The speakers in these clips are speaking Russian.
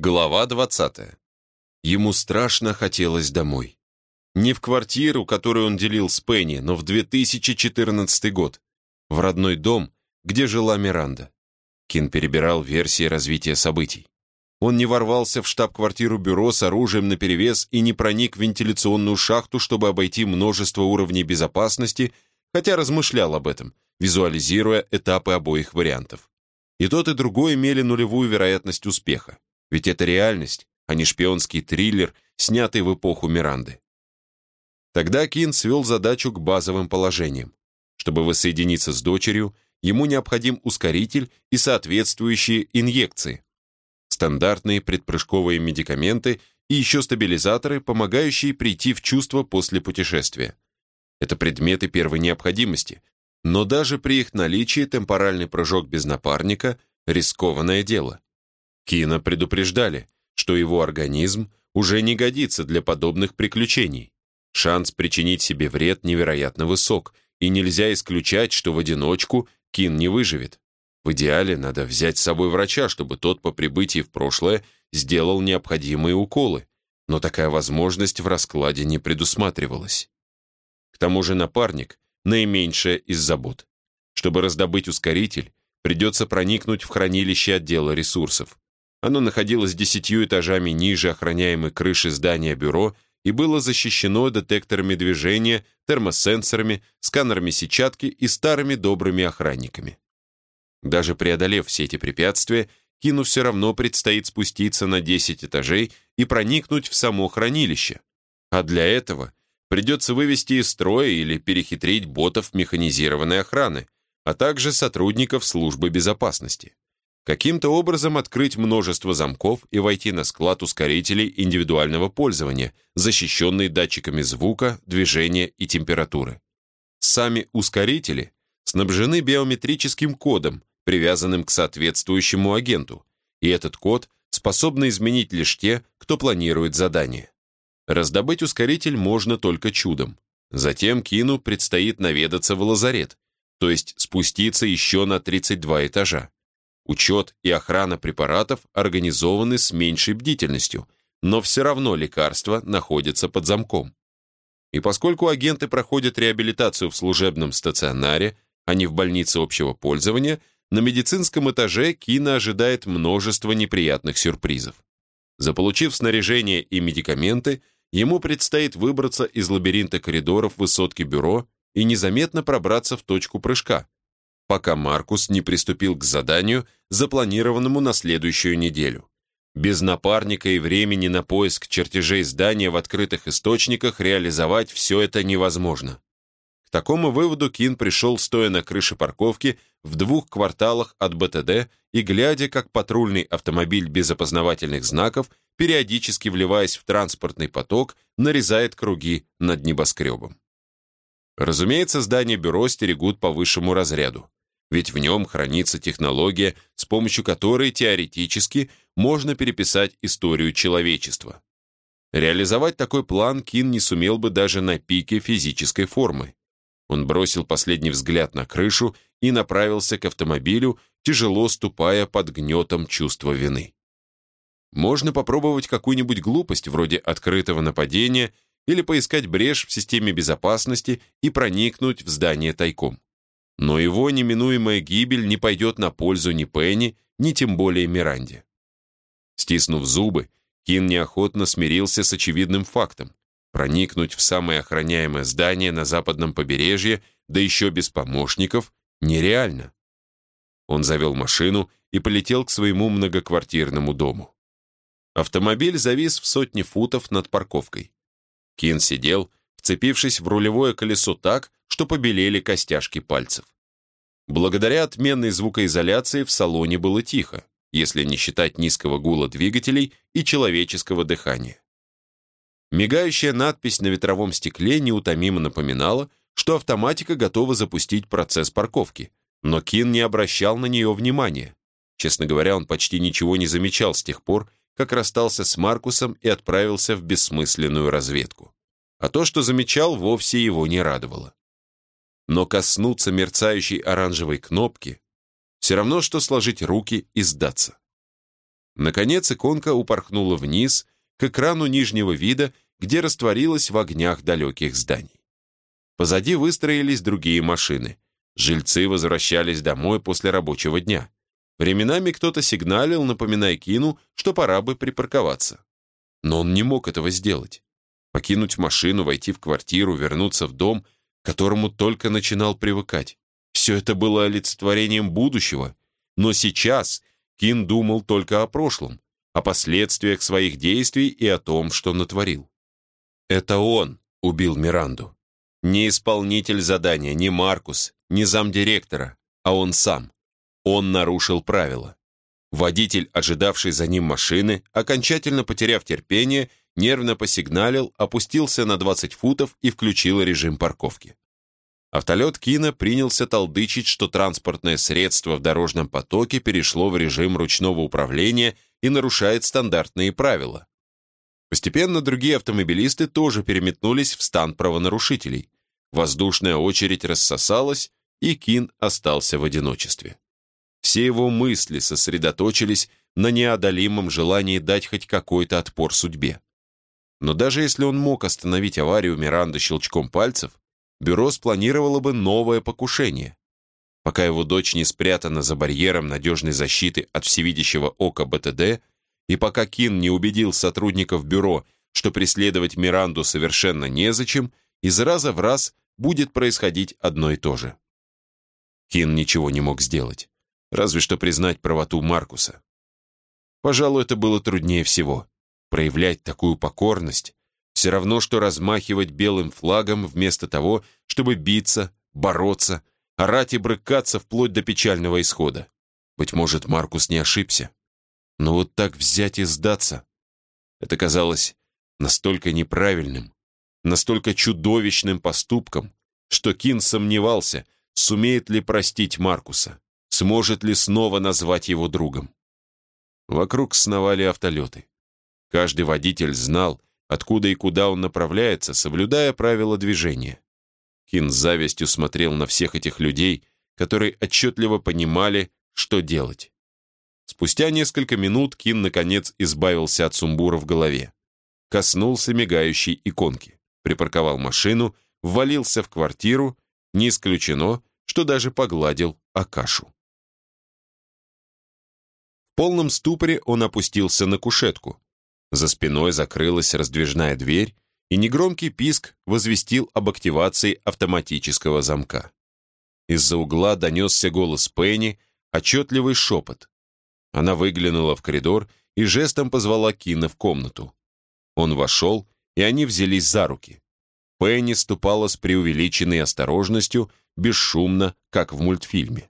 Глава 20. Ему страшно хотелось домой. Не в квартиру, которую он делил с Пенни, но в 2014 год. В родной дом, где жила Миранда. Кин перебирал версии развития событий. Он не ворвался в штаб-квартиру бюро с оружием наперевес и не проник в вентиляционную шахту, чтобы обойти множество уровней безопасности, хотя размышлял об этом, визуализируя этапы обоих вариантов. И тот, и другой имели нулевую вероятность успеха. Ведь это реальность, а не шпионский триллер, снятый в эпоху Миранды. Тогда Кин свел задачу к базовым положениям. Чтобы воссоединиться с дочерью, ему необходим ускоритель и соответствующие инъекции. Стандартные предпрыжковые медикаменты и еще стабилизаторы, помогающие прийти в чувство после путешествия. Это предметы первой необходимости, но даже при их наличии темпоральный прыжок без напарника – рискованное дело. Кина предупреждали, что его организм уже не годится для подобных приключений. Шанс причинить себе вред невероятно высок, и нельзя исключать, что в одиночку Кин не выживет. В идеале надо взять с собой врача, чтобы тот по прибытии в прошлое сделал необходимые уколы, но такая возможность в раскладе не предусматривалась. К тому же напарник – наименьшая из забот. Чтобы раздобыть ускоритель, придется проникнуть в хранилище отдела ресурсов. Оно находилось десятью этажами ниже охраняемой крыши здания бюро и было защищено детекторами движения, термосенсорами, сканерами сетчатки и старыми добрыми охранниками. Даже преодолев все эти препятствия, Кину все равно предстоит спуститься на 10 этажей и проникнуть в само хранилище. А для этого придется вывести из строя или перехитрить ботов механизированной охраны, а также сотрудников службы безопасности каким-то образом открыть множество замков и войти на склад ускорителей индивидуального пользования, защищенный датчиками звука, движения и температуры. Сами ускорители снабжены биометрическим кодом, привязанным к соответствующему агенту, и этот код способны изменить лишь те, кто планирует задание. Раздобыть ускоритель можно только чудом. Затем Кину предстоит наведаться в лазарет, то есть спуститься еще на 32 этажа. Учет и охрана препаратов организованы с меньшей бдительностью, но все равно лекарства находятся под замком. И поскольку агенты проходят реабилитацию в служебном стационаре, а не в больнице общего пользования, на медицинском этаже Кина ожидает множество неприятных сюрпризов. Заполучив снаряжение и медикаменты, ему предстоит выбраться из лабиринта коридоров высотки бюро и незаметно пробраться в точку прыжка, пока Маркус не приступил к заданию, запланированному на следующую неделю. Без напарника и времени на поиск чертежей здания в открытых источниках реализовать все это невозможно. К такому выводу Кин пришел, стоя на крыше парковки в двух кварталах от БТД и глядя, как патрульный автомобиль без опознавательных знаков, периодически вливаясь в транспортный поток, нарезает круги над небоскребом. Разумеется, здание бюро стерегут по высшему разряду ведь в нем хранится технология, с помощью которой теоретически можно переписать историю человечества. Реализовать такой план Кин не сумел бы даже на пике физической формы. Он бросил последний взгляд на крышу и направился к автомобилю, тяжело ступая под гнетом чувства вины. Можно попробовать какую-нибудь глупость вроде открытого нападения или поискать брешь в системе безопасности и проникнуть в здание тайком. Но его неминуемая гибель не пойдет на пользу ни Пенни, ни тем более Миранде. Стиснув зубы, Кин неохотно смирился с очевидным фактом. Проникнуть в самое охраняемое здание на западном побережье, да еще без помощников, нереально. Он завел машину и полетел к своему многоквартирному дому. Автомобиль завис в сотни футов над парковкой. Кин сидел, вцепившись в рулевое колесо так, что побелели костяшки пальцев. Благодаря отменной звукоизоляции в салоне было тихо, если не считать низкого гула двигателей и человеческого дыхания. Мигающая надпись на ветровом стекле неутомимо напоминала, что автоматика готова запустить процесс парковки, но Кин не обращал на нее внимания. Честно говоря, он почти ничего не замечал с тех пор, как расстался с Маркусом и отправился в бессмысленную разведку. А то, что замечал, вовсе его не радовало но коснуться мерцающей оранжевой кнопки все равно, что сложить руки и сдаться. Наконец иконка упорхнула вниз, к экрану нижнего вида, где растворилась в огнях далеких зданий. Позади выстроились другие машины. Жильцы возвращались домой после рабочего дня. Временами кто-то сигналил, напоминая Кину, что пора бы припарковаться. Но он не мог этого сделать. Покинуть машину, войти в квартиру, вернуться в дом, которому только начинал привыкать. Все это было олицетворением будущего. Но сейчас Кин думал только о прошлом, о последствиях своих действий и о том, что натворил. Это он убил Миранду. Не исполнитель задания, не Маркус, не замдиректора, а он сам. Он нарушил правила. Водитель, ожидавший за ним машины, окончательно потеряв терпение, нервно посигналил, опустился на 20 футов и включил режим парковки. Автолет Кина принялся толдычить, что транспортное средство в дорожном потоке перешло в режим ручного управления и нарушает стандартные правила. Постепенно другие автомобилисты тоже переметнулись в стан правонарушителей. Воздушная очередь рассосалась, и Кин остался в одиночестве. Все его мысли сосредоточились на неодолимом желании дать хоть какой-то отпор судьбе. Но даже если он мог остановить аварию Миранды щелчком пальцев, бюро спланировало бы новое покушение. Пока его дочь не спрятана за барьером надежной защиты от всевидящего ока БТД, и пока Кин не убедил сотрудников бюро, что преследовать Миранду совершенно незачем, из раза в раз будет происходить одно и то же. Кин ничего не мог сделать, разве что признать правоту Маркуса. Пожалуй, это было труднее всего. Проявлять такую покорность все равно, что размахивать белым флагом вместо того, чтобы биться, бороться, орать и брыкаться вплоть до печального исхода. Быть может, Маркус не ошибся. Но вот так взять и сдаться, это казалось настолько неправильным, настолько чудовищным поступком, что Кин сомневался, сумеет ли простить Маркуса, сможет ли снова назвать его другом. Вокруг сновали автолеты. Каждый водитель знал, откуда и куда он направляется, соблюдая правила движения. Кин с завистью смотрел на всех этих людей, которые отчетливо понимали, что делать. Спустя несколько минут Кин, наконец, избавился от сумбура в голове. Коснулся мигающей иконки, припарковал машину, ввалился в квартиру, не исключено, что даже погладил Акашу. В полном ступоре он опустился на кушетку. За спиной закрылась раздвижная дверь, и негромкий писк возвестил об активации автоматического замка. Из-за угла донесся голос Пенни, отчетливый шепот. Она выглянула в коридор и жестом позвала Кина в комнату. Он вошел, и они взялись за руки. Пенни ступала с преувеличенной осторожностью, бесшумно, как в мультфильме.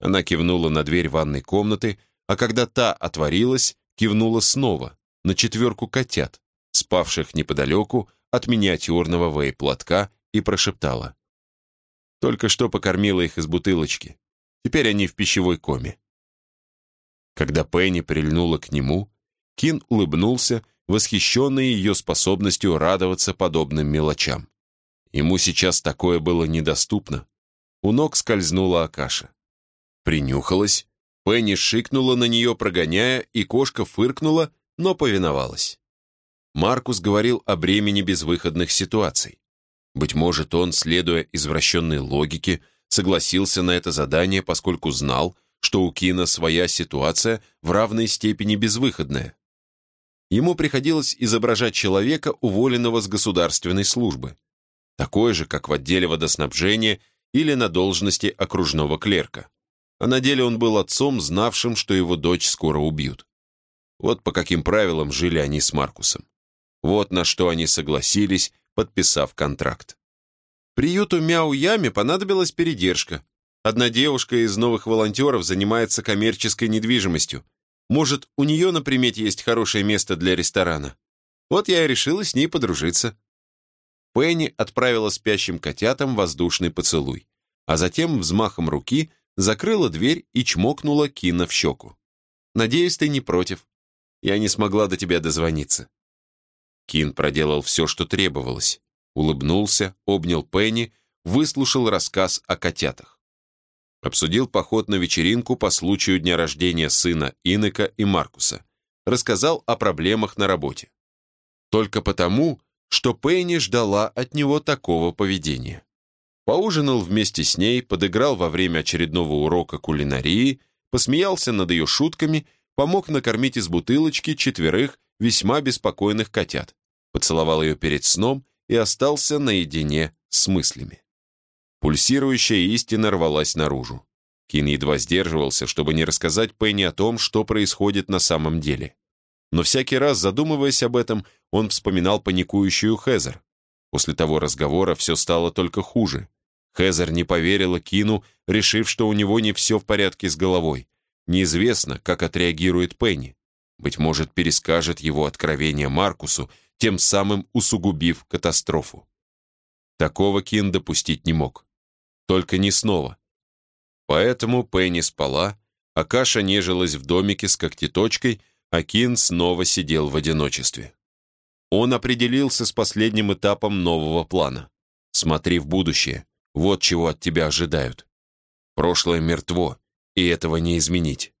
Она кивнула на дверь ванной комнаты, а когда та отворилась, кивнула снова, на четверку котят, спавших неподалеку от миниатюрного вей-платка, и прошептала. Только что покормила их из бутылочки. Теперь они в пищевой коме. Когда Пенни прильнула к нему, Кин улыбнулся, восхищенный ее способностью радоваться подобным мелочам. Ему сейчас такое было недоступно. У ног скользнула Акаша. Принюхалась, Пенни шикнула на нее, прогоняя, и кошка фыркнула, но повиновалась. Маркус говорил о бремени безвыходных ситуаций. Быть может, он, следуя извращенной логике, согласился на это задание, поскольку знал, что у Кина своя ситуация в равной степени безвыходная. Ему приходилось изображать человека, уволенного с государственной службы, такой же, как в отделе водоснабжения или на должности окружного клерка. А на деле он был отцом, знавшим, что его дочь скоро убьют. Вот по каким правилам жили они с Маркусом. Вот на что они согласились, подписав контракт. Приюту Мяу-Яме понадобилась передержка, Одна девушка из новых волонтеров занимается коммерческой недвижимостью. Может, у нее на примете есть хорошее место для ресторана. Вот я и решила с ней подружиться». Пенни отправила спящим котятам воздушный поцелуй, а затем взмахом руки закрыла дверь и чмокнула Кина в щеку. «Надеюсь, ты не против. Я не смогла до тебя дозвониться». Кин проделал все, что требовалось. Улыбнулся, обнял Пенни, выслушал рассказ о котятах обсудил поход на вечеринку по случаю дня рождения сына Инека и Маркуса, рассказал о проблемах на работе. Только потому, что Пенни ждала от него такого поведения. Поужинал вместе с ней, подыграл во время очередного урока кулинарии, посмеялся над ее шутками, помог накормить из бутылочки четверых весьма беспокойных котят, поцеловал ее перед сном и остался наедине с мыслями. Пульсирующая истина рвалась наружу. Кин едва сдерживался, чтобы не рассказать Пенни о том, что происходит на самом деле. Но всякий раз, задумываясь об этом, он вспоминал паникующую Хезер. После того разговора все стало только хуже. Хезер не поверила Кину, решив, что у него не все в порядке с головой. Неизвестно, как отреагирует Пенни. Быть может, перескажет его откровение Маркусу, тем самым усугубив катастрофу. Такого Кин допустить не мог. Только не снова. Поэтому Пенни спала, а Каша нежилась в домике с когтеточкой, а Кин снова сидел в одиночестве. Он определился с последним этапом нового плана. Смотри в будущее. Вот чего от тебя ожидают. Прошлое мертво, и этого не изменить.